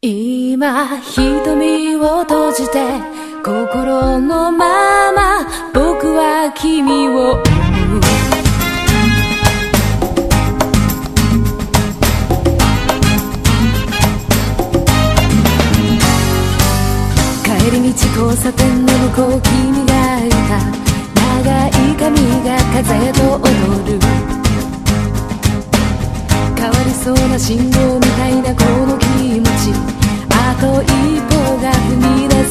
今瞳を閉じて心のまま僕は君を帰り道交差点の向こう君がいた。長い髪が風と踊る。りそうな信号みたいなこの気持ち。あと一歩が踏み出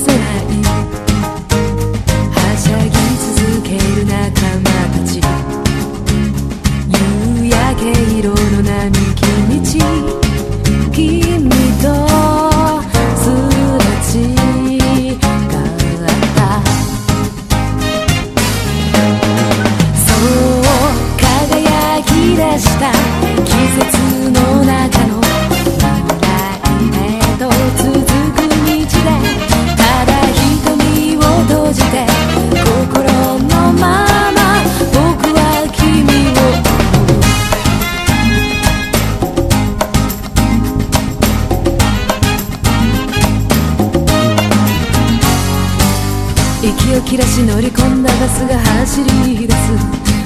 を切らし乗り込んだバスが走り出す。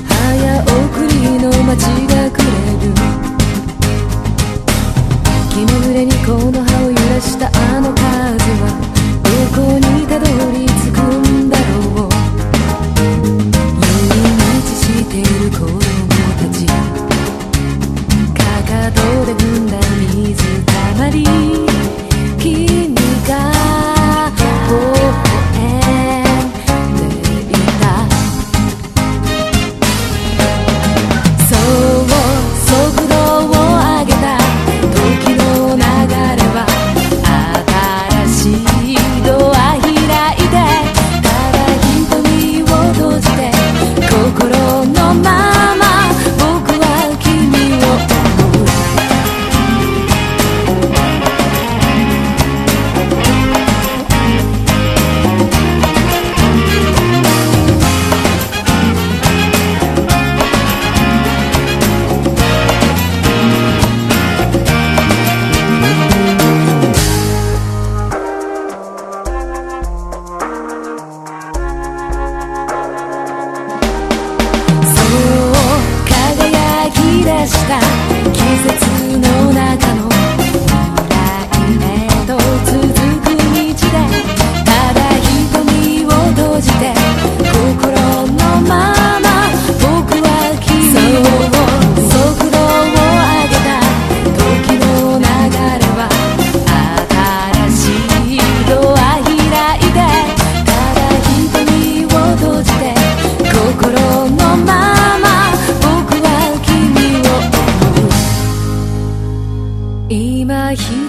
早送りの街が暮れる。fiesta.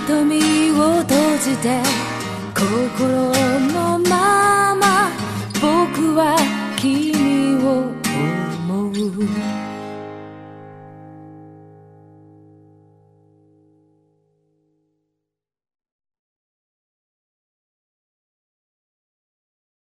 瞳を閉じて心のまま僕は君を思う